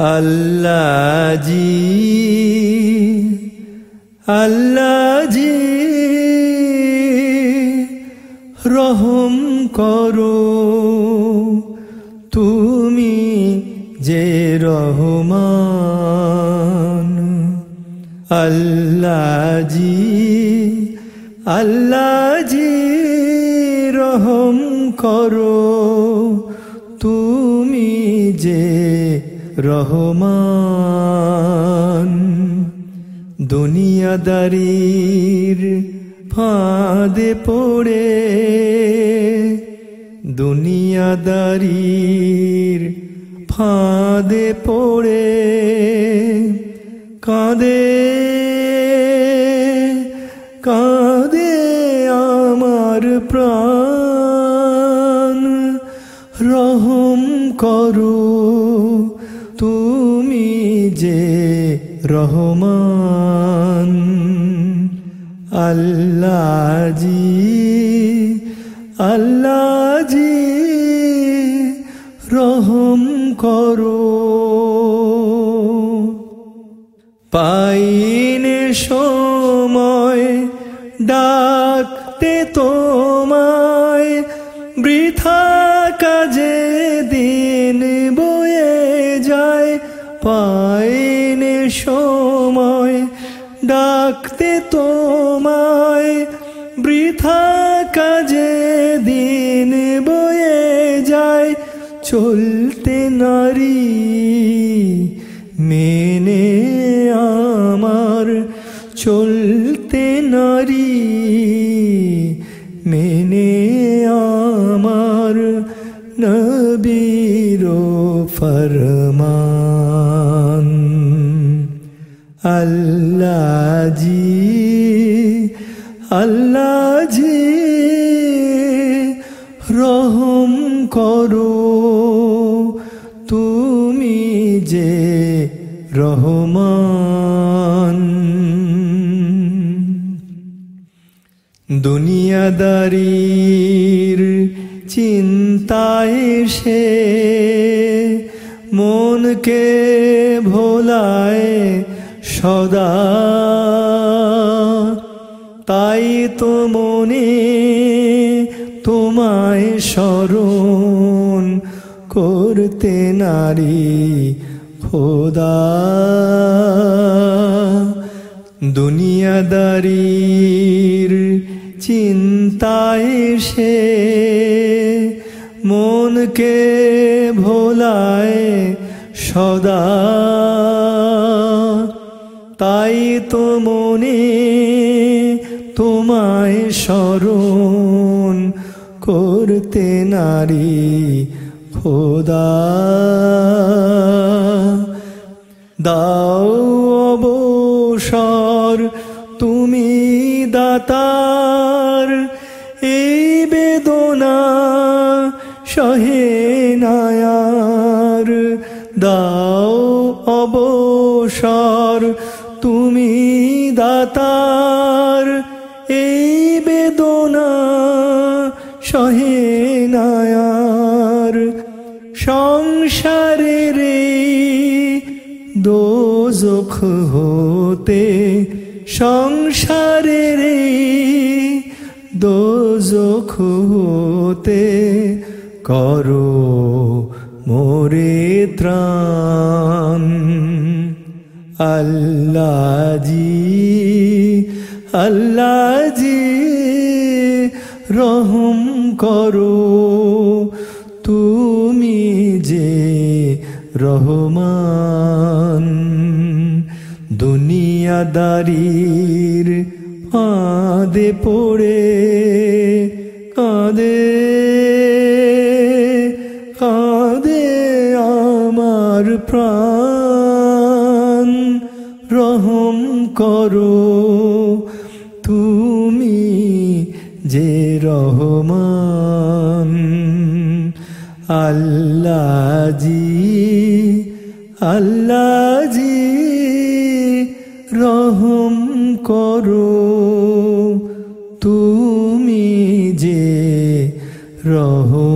আল্লাহ জি রহম করো। তুমি যে রহমান আল্লাহ জি আল্লাহ জি রহম করো। তুমি যে রহমান দুনিয়াদারির ফাঁদে পড়ে দুনিয়াদারির ফাঁদে পড়ে কাঁদে কাঁদে আমার প্রাণ। রহম করো তুমি যে রহমান আল্লাহ জি আল্লাহ জি রহম করো। পাইনে সময় ডাকতে তোমায় বৃথা কাজে পাইনে সময় ডাকতে তোমায়, বৃথা কাজে দিন বয়ে যায়, চলতে নারী মেনে আমার চলতে নারী। আল্লাহ জি আল্লাহ জি রহম করো। তুমি যে রহমান। দুনিয়াদারির চিন্তায় সে মনকে ভোলায় সদা। তাই তো মনে তোমায় স্মরণ করতে নারী খোদা। দুনিয়াদারির চিন্তায় সে মনকে ভোলায় সদা। তাই তো মনে তোমায় স্মরণ করতে নারী খোদা। দাও অবসর তুমি দাতার, এই বেদনা সহে নায়ার। দাও অবসর তুমি দাতার এই বেদনা সহে নায়ার। সংসারের দোজখ হতে সংসারের দোজখ হতে করো মোরে ত্রাণ। আল্লাহ জি আল্লাহ জি রহম করো। তুমি যে রহমান, দুনিয়াদারির ফাঁদে পড়ে কাঁদে কাঁদে আমার প্রাণ। রহম করো। তুমি যে রহমান আল্লাহ জি আল্লাহ জি রহম করো। তুমি যে রহমান